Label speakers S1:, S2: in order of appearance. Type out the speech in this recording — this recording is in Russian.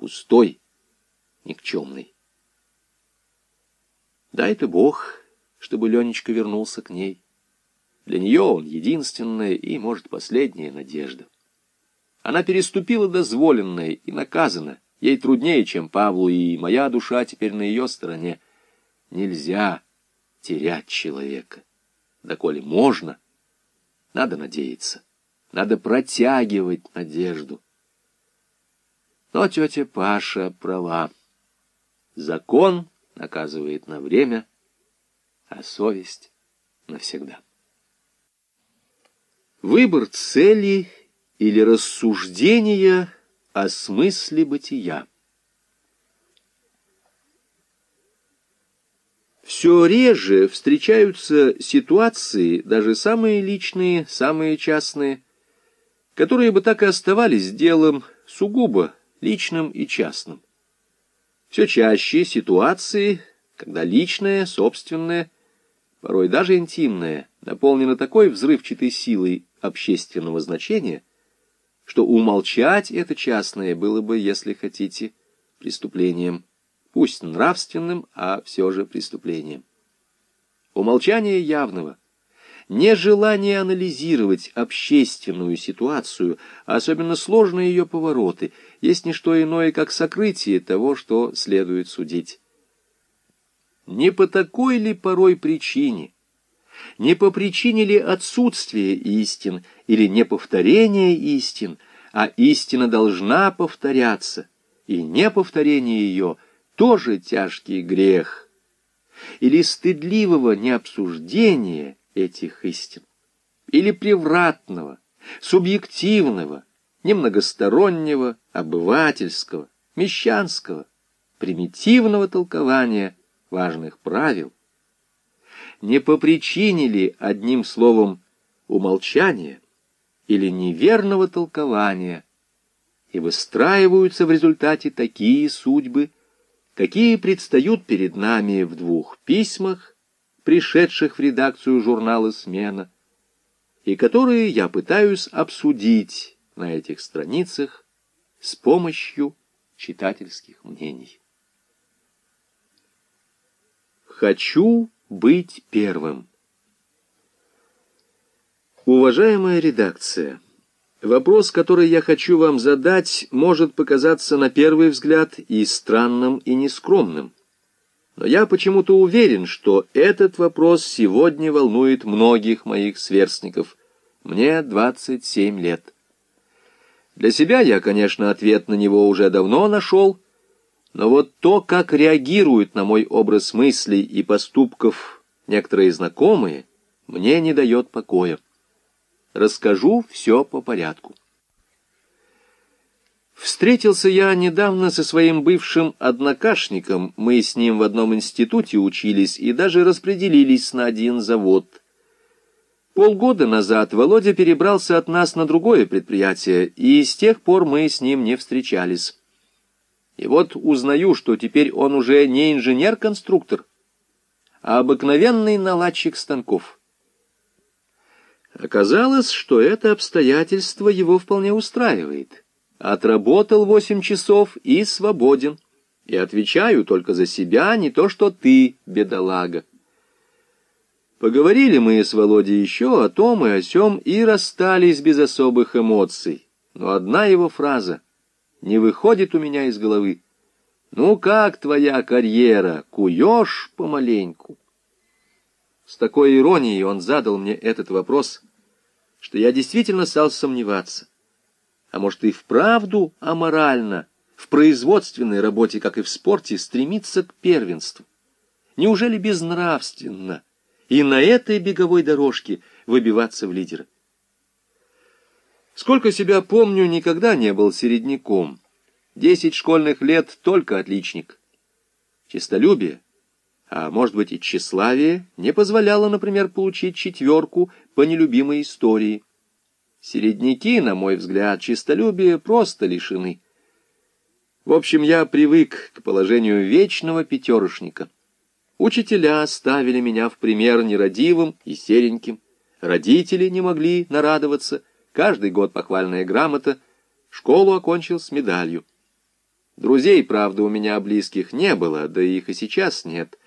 S1: пустой, никчемный. Дай-то Бог, чтобы Ленечка вернулся к ней. Для нее он единственная и, может, последняя надежда. Она переступила дозволенное и наказана. Ей труднее, чем Павлу, и моя душа теперь на ее стороне. Нельзя терять человека. Да коли можно, надо надеяться. Надо протягивать надежду. Но тетя Паша права. Закон наказывает на время, а совесть навсегда. Выбор цели или рассуждения о смысле бытия. Все реже встречаются ситуации, даже самые личные, самые частные, которые бы так и оставались делом сугубо личным и частным. Все чаще ситуации, когда личное, собственное, порой даже интимное, наполнено такой взрывчатой силой общественного значения, что умолчать это частное было бы, если хотите, преступлением, пусть нравственным, а все же преступлением. Умолчание явного, нежелание анализировать общественную ситуацию, а особенно сложные ее повороты, есть не что иное, как сокрытие того, что следует судить. Не по такой ли порой причине, не по причине ли отсутствия истин или неповторения истин, а истина должна повторяться, и неповторение ее тоже тяжкий грех, или стыдливого необсуждения этих истин, или превратного, субъективного, немногостороннего, обывательского, мещанского, примитивного толкования важных правил, не по причине ли, одним словом, умолчания или неверного толкования, и выстраиваются в результате такие судьбы, какие предстают перед нами в двух письмах, пришедших в редакцию журнала «Смена», и которые я пытаюсь обсудить на этих страницах с помощью читательских мнений. Хочу быть первым. Уважаемая редакция, вопрос, который я хочу вам задать, может показаться на первый взгляд и странным, и нескромным. Но я почему-то уверен, что этот вопрос сегодня волнует многих моих сверстников. Мне 27 лет. Для себя я, конечно, ответ на него уже давно нашел, но вот то, как реагируют на мой образ мыслей и поступков некоторые знакомые, мне не дает покоя. Расскажу все по порядку. Встретился я недавно со своим бывшим однокашником, мы с ним в одном институте учились и даже распределились на один завод. Полгода назад Володя перебрался от нас на другое предприятие, и с тех пор мы с ним не встречались. И вот узнаю, что теперь он уже не инженер-конструктор, а обыкновенный наладчик станков. Оказалось, что это обстоятельство его вполне устраивает. Отработал восемь часов и свободен. И отвечаю только за себя, не то что ты, бедолага. Поговорили мы с Володей еще о том и о сем и расстались без особых эмоций. Но одна его фраза — не выходит у меня из головы. Ну как твоя карьера? Куешь помаленьку? С такой иронией он задал мне этот вопрос, что я действительно стал сомневаться. А может и вправду аморально в производственной работе, как и в спорте, стремиться к первенству? Неужели безнравственно и на этой беговой дорожке выбиваться в лидеры? Сколько себя помню, никогда не был середняком. Десять школьных лет только отличник. Чистолюбие, а может быть и тщеславие, не позволяло, например, получить четверку по нелюбимой истории. Середняки, на мой взгляд, чистолюбия просто лишены. В общем, я привык к положению вечного пятерошника. Учителя ставили меня в пример нерадивым и сереньким. Родители не могли нарадоваться — Каждый год похвальная грамота. Школу окончил с медалью. Друзей, правда, у меня близких не было, да их и сейчас нет.